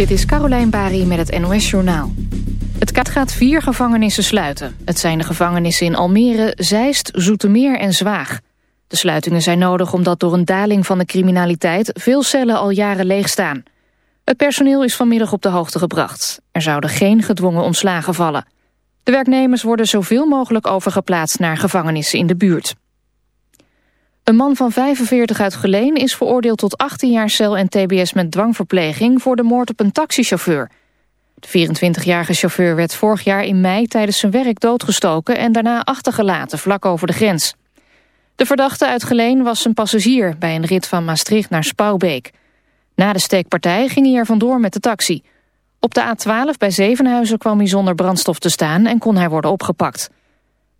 Dit is Carolijn Bari met het NOS Journaal. Het kat gaat vier gevangenissen sluiten. Het zijn de gevangenissen in Almere, Zeist, Zoetermeer en Zwaag. De sluitingen zijn nodig omdat door een daling van de criminaliteit... veel cellen al jaren leeg staan. Het personeel is vanmiddag op de hoogte gebracht. Er zouden geen gedwongen ontslagen vallen. De werknemers worden zoveel mogelijk overgeplaatst naar gevangenissen in de buurt. Een man van 45 uit Geleen is veroordeeld tot 18 jaar cel en tbs met dwangverpleging voor de moord op een taxichauffeur. De 24-jarige chauffeur werd vorig jaar in mei tijdens zijn werk doodgestoken en daarna achtergelaten vlak over de grens. De verdachte uit Geleen was een passagier bij een rit van Maastricht naar Spouwbeek. Na de steekpartij ging hij er vandoor met de taxi. Op de A12 bij Zevenhuizen kwam hij zonder brandstof te staan en kon hij worden opgepakt.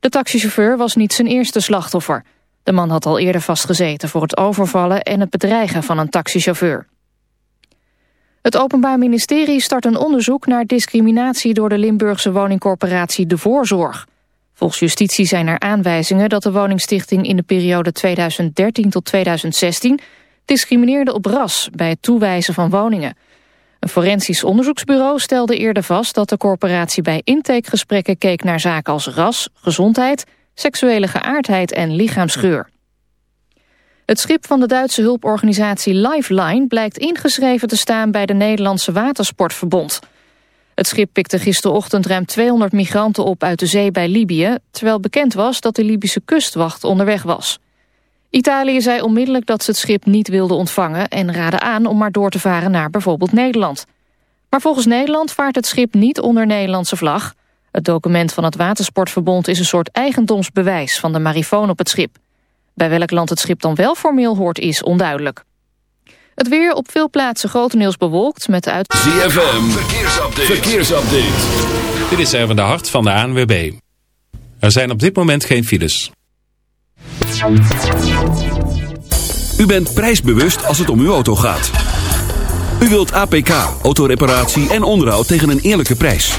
De taxichauffeur was niet zijn eerste slachtoffer. De man had al eerder vastgezeten voor het overvallen en het bedreigen van een taxichauffeur. Het Openbaar Ministerie start een onderzoek naar discriminatie door de Limburgse woningcorporatie De Voorzorg. Volgens justitie zijn er aanwijzingen dat de woningstichting in de periode 2013 tot 2016 discrimineerde op ras bij het toewijzen van woningen. Een forensisch onderzoeksbureau stelde eerder vast dat de corporatie bij intakegesprekken keek naar zaken als ras, gezondheid seksuele geaardheid en lichaamsgeur. Het schip van de Duitse hulporganisatie Lifeline blijkt ingeschreven te staan bij de Nederlandse Watersportverbond. Het schip pikte gisterochtend ruim 200 migranten op uit de zee bij Libië, terwijl bekend was dat de Libische kustwacht onderweg was. Italië zei onmiddellijk dat ze het schip niet wilde ontvangen en raadde aan om maar door te varen naar bijvoorbeeld Nederland. Maar volgens Nederland vaart het schip niet onder Nederlandse vlag. Het document van het Watersportverbond is een soort eigendomsbewijs van de marifoon op het schip. Bij welk land het schip dan wel formeel hoort is onduidelijk. Het weer op veel plaatsen grotendeels bewolkt met uit... ZFM, verkeersupdate. verkeersupdate. Dit is even de hart van de ANWB. Er zijn op dit moment geen files. U bent prijsbewust als het om uw auto gaat. U wilt APK, autoreparatie en onderhoud tegen een eerlijke prijs.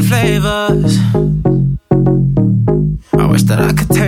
different flavors. I wish that I could taste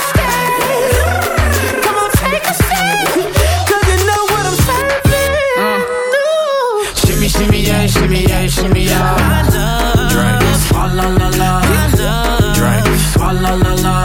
Shimmy, yeah, shimmy, yeah, shimmy, yeah. Drink, swalla la la. Drink, swalla la la.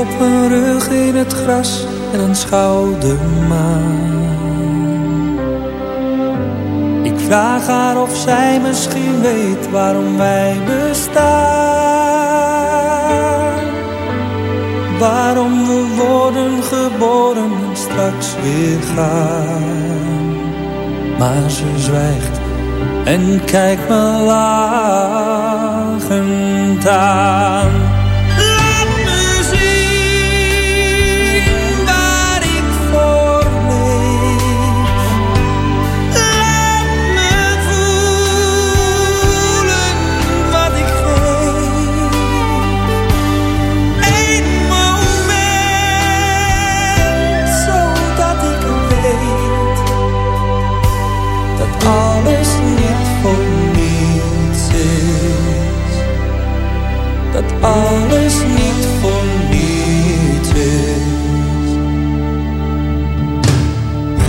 Op mijn rug in het gras en aanschouw de maan. Ik vraag haar of zij misschien weet waarom wij bestaan. Waarom we worden geboren en straks weer gaan. Maar ze zwijgt en kijkt me lachend aan.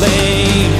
lane.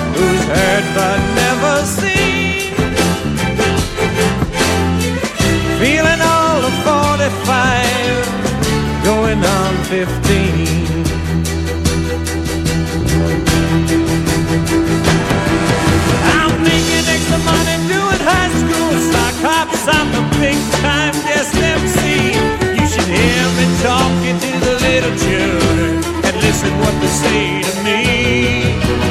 heard but never seen. Feeling all of 45, going on 15. I'm making extra money doing high school sock hops. I'm a big time guest MC. You should hear me talking to the little children and listen what they say to me.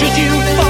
should you fall?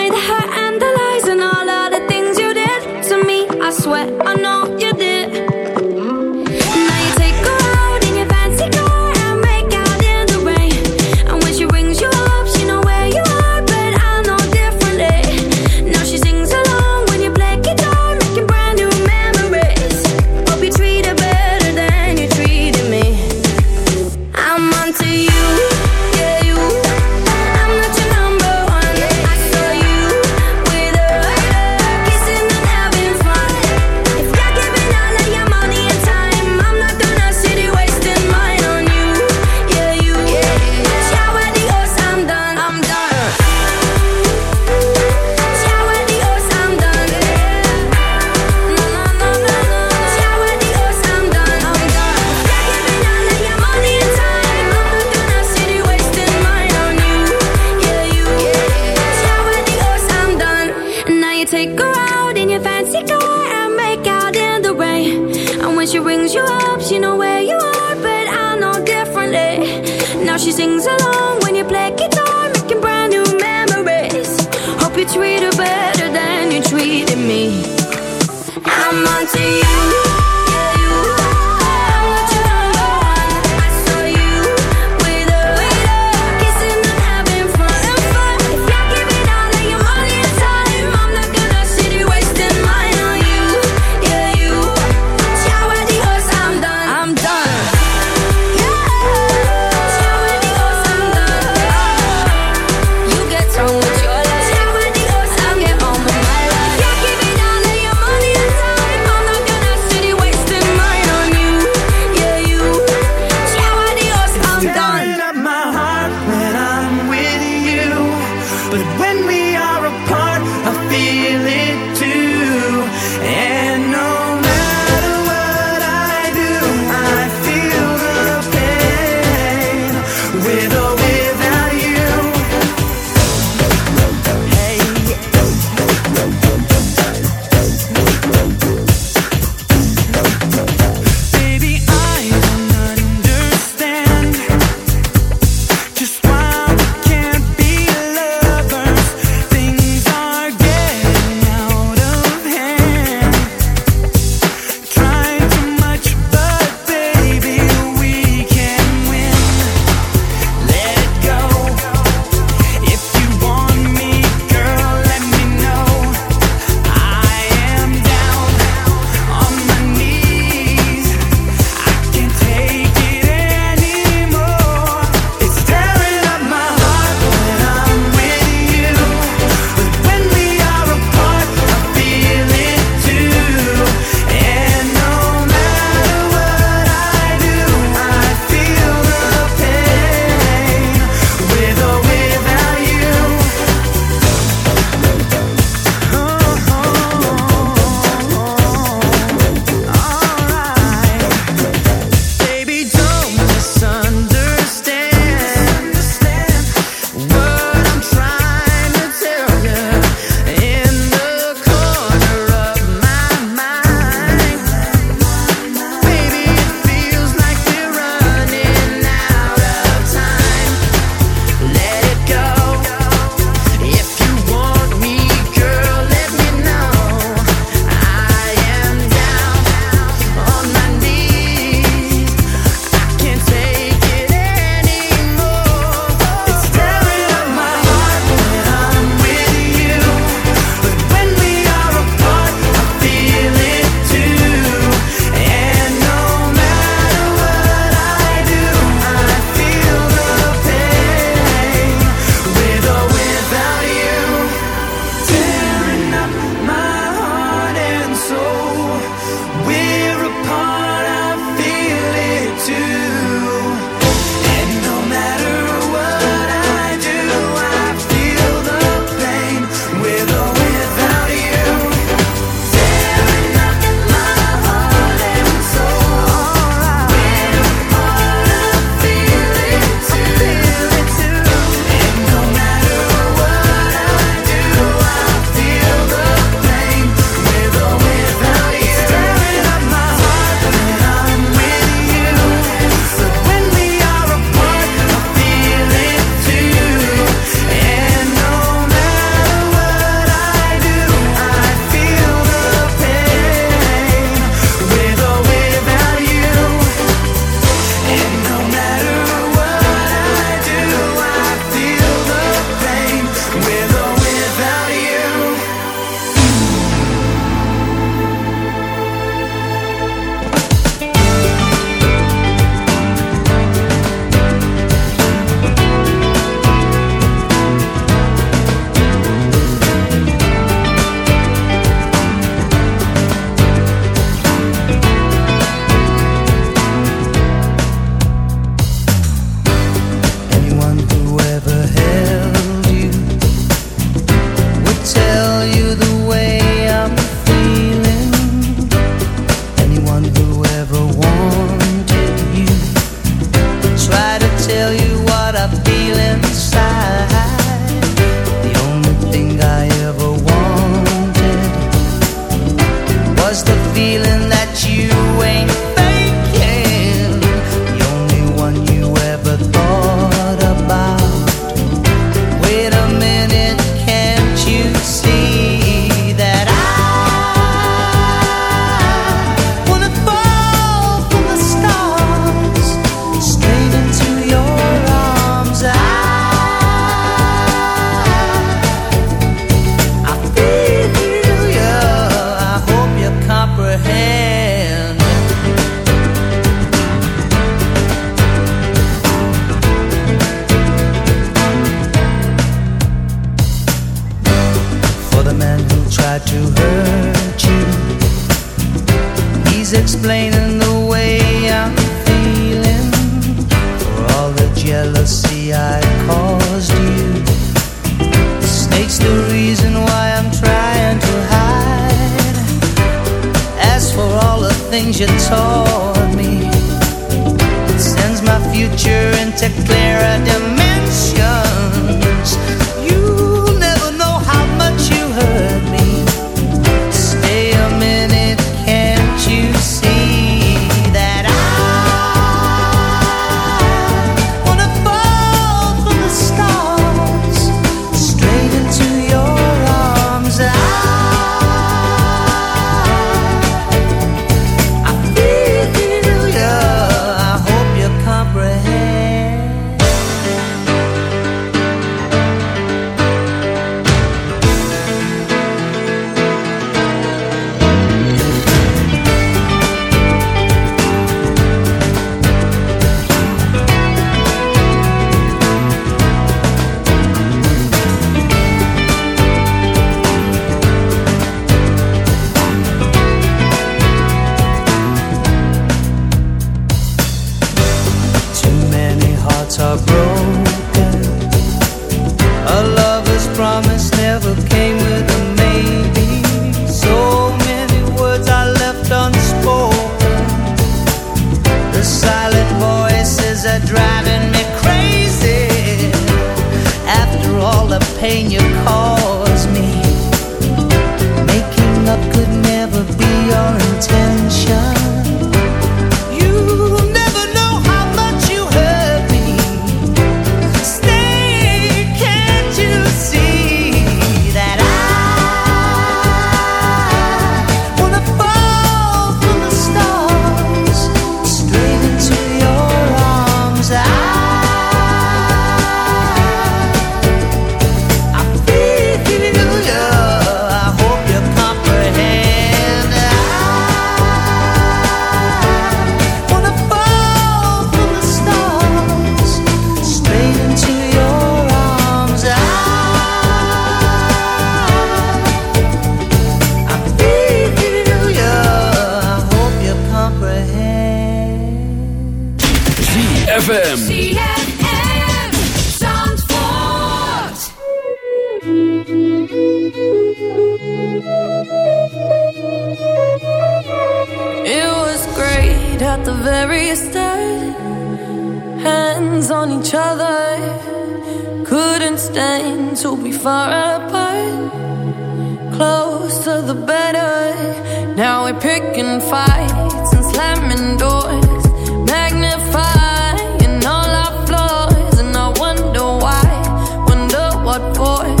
What for.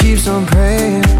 Keeps on praying.